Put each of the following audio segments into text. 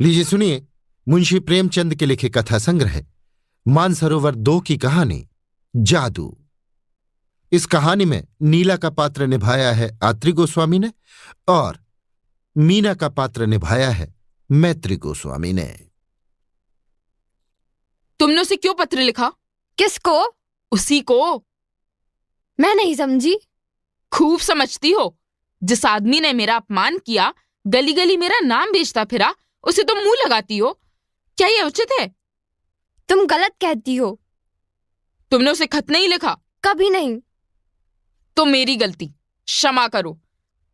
लीजिए सुनिए मुंशी प्रेमचंद के लिखे कथा संग्रह मानसरोवर दो की कहानी जादू। इस कहानी में नीला का पात्र निभाया है आत्रि गोस्वामी ने और मीना का पात्र निभाया है मैत्री गोस्वामी ने। तुमने उसे क्यों पत्र लिखा? किसको? उसी को। मैं नहीं समझी। खूब समझती हो। जिस आदमी ने मेरा अपमान किया गली गली मेरा नाम बेचता फिरा उसे तुम मुँह लगाती हो। क्या ये उचित है? तुम गलत कहती हो। तुमने उसे खत नहीं लिखा? कभी नहीं। तो मेरी गलती। क्षमा करो।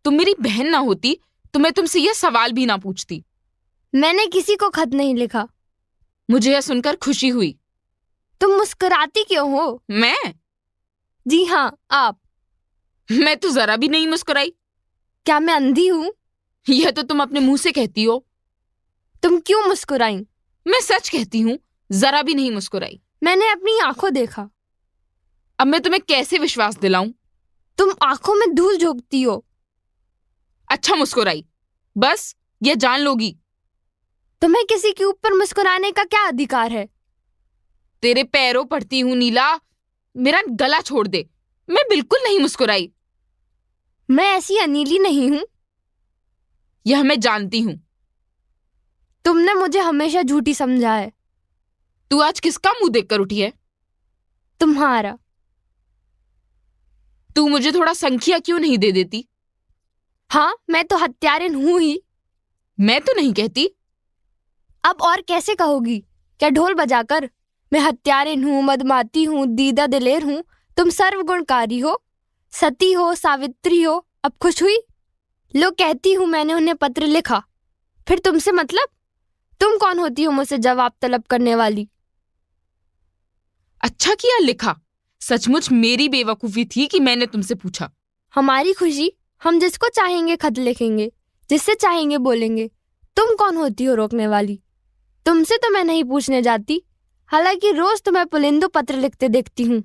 तुम मेरी बहन ना होती तो मैं तुमसे यह सवाल भी ना पूछती। मैंने किसी को खत नहीं लिखा। मुझे यह सुनकर खुशी हुई। तुम मुस्कुराती क्यों हो? मैं? जी हाँ आप। मैं तो जरा भी नहीं मुस्कुराई। क्या मैं अंधी हूँ? यह तो तुम अपने मुँह से कहती हो। तुम क्यों मुस्कुराई? मैं सच कहती हूँ जरा भी नहीं मुस्कुराई। मैंने अपनी आँखों देखा। अब मैं तुम्हें कैसे विश्वास दिलाऊं? तुम आँखों में धूल झोंकती हो। अच्छा मुस्कुराई बस ये जान लोगी। तुम्हें किसी के ऊपर मुस्कुराने का क्या अधिकार है? तेरे पैरों पड़ती हूँ नीला मेरा गला छोड़ दे। मैं बिल्कुल नहीं मुस्कुराई। मैं ऐसी अनीली नहीं हूँ। यह मैं जानती हूँ। तुमने मुझे हमेशा झूठी समझा है। तू आज किसका मुँह देखकर उठी है? तुम्हारा। तू मुझे थोड़ा संख्या क्यों नहीं दे देती? हाँ मैं तो हत्यारिन हूँ ही। मैं तो नहीं कहती। अब और कैसे कहोगी? क्या ढोल बजाकर? मैं हत्यारिन हूँ मदमाती हूँ दीदा दिलेर हूँ। तुम सर्वगुणकारी हो सती हो सावित्री हो। अब खुश हुई? लोग कहती हूँ मैंने उन्हें पत्र लिखा। फिर तुमसे मतलब? तुम कौन होती हो मुझसे जवाब तलब करने वाली? अच्छा किया लिखा। सचमुच मेरी बेवकूफ़ी थी कि मैंने तुमसे पूछा। हमारी खुशी हम जिसको चाहेंगे खत लिखेंगे जिससे चाहेंगे बोलेंगे तुम कौन होती हो रोकने वाली? तुमसे तो मैं नहीं पूछने जाती हालाँकि रोज तुम्हें पुलिंदु पत्र लिखते देखती हूँ।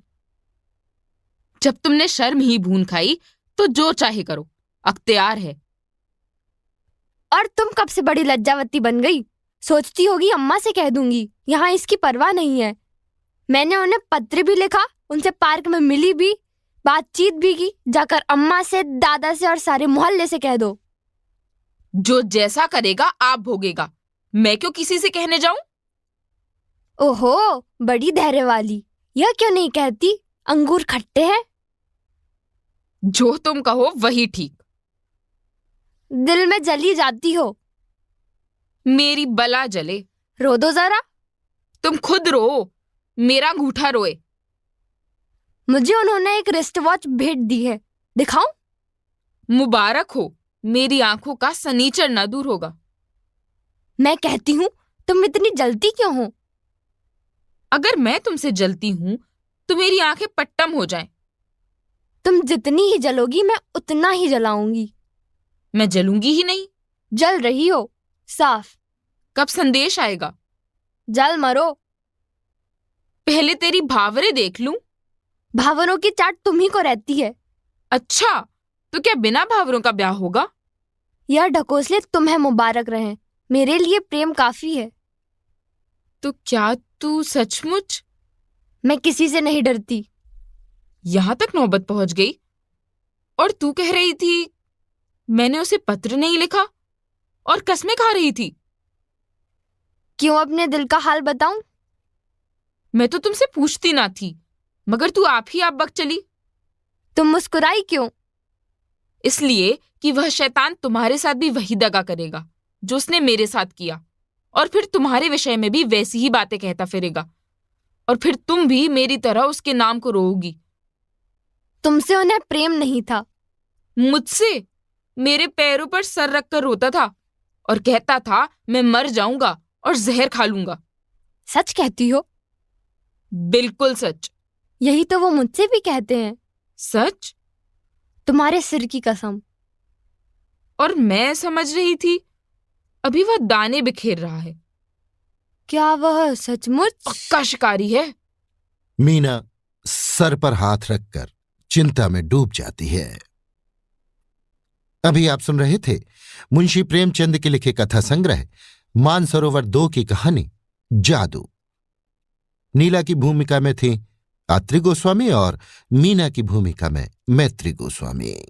जब तुमने शर्म ही भून खाई तो जो चाहे करो अख्तियार है। और तुम कब से बड़ी लज्जावती बन गई? सोचती होगी अम्मा से कह दूँगी यहाँ इसकी परवाह नहीं है। मैंने उन्हें पत्र भी लिखा उनसे पार्क में मिली भी बातचीत भी की जाकर अम्मा से दादा से और सारे मोहल्ले से कह दो। जो जैसा करेगा आप भोगेगा। मैं क्यों किसी से कहने जाऊँ? ओहो बड़ी धैर्य वाली। यह क्यों नहीं कहती? अंगूर खट्टे हैं। जो तुम कहो वही ठीक। दिल में जली जाती हो। मेरी बला जले। रो दो जरा। तुम खुद रो। मेरा अंगूठा रोए। मुझे उन्होंने एक रिस्ट वॉच भेंट दी है। दिखाऊँ? मुबारक हो। मेरी आँखों का सनीचर न दूर होगा। मैं कहती हूँ तुम इतनी जलती क्यों हो? अगर मैं तुमसे जलती हूँ तो मेरी आँखें पट्टम हो जाएँ। तुम जितनी ही जलोगी मैं उतना ही जलाऊँगी। मैं जलूँगी ही नहीं। जल रही हो। साफ़। कब संदेश आएगा? जल मरो। पहले तेरी भावरे देख लूँ। भावरों की चाट तुम्ही को रहती है। अच्छा तो क्या बिना भावरों का ब्याह होगा? यह ढकोसले तुम्हें मुबारक रहे। मेरे लिए प्रेम काफ़ी है। तो क्या तू सचमुच? मैं किसी से नहीं डरती। यहाँ तक नौबत पहुँच गई। और तू कह रही थी मैंने उसे पत्र नहीं लिखा। और कसमें खा रही थी। क्यों अपने दिल का हाल बताऊँ? मैं तो तुमसे पूछती ना थी मगर तू आप ही आप बक चली। तुम मुस्कुराई क्यों? इसलिए कि वह शैतान तुम्हारे साथ भी वही दगा करेगा जो उसने मेरे साथ किया और फिर तुम्हारे विषय में भी वैसी ही बातें कहता फिरेगा और फिर तुम भी मेरी तरह उसके नाम को रोओगी। तुमसे उन्हें प्रेम नहीं था। मुझसे मेरे पैरों पर सर रखकर रोता था और कहता था मैं मर जाऊँगा और जहर खा लूँगा। सच कहती हो? बिल्कुल सच। यही तो वो मुझसे भी कहते हैं। सच? तुम्हारे सिर की कसम। और मैं समझ रही थी अभी वह दाने बिखेर रहा है। क्या वह सचमुच? पक्का शिकारी है। मीना सर पर हाथ रखकर चिंता में डूब जाती है। अभी आप सुन रहे थे मुंशी प्रेमचंद के लिखे कथा संग्रह मानसरोवर दो की कहानी, जादू। नीला की भूमिका में थी आत्रि गोस्वामी और मीना की भूमिका में मैत्री गोस्वामी।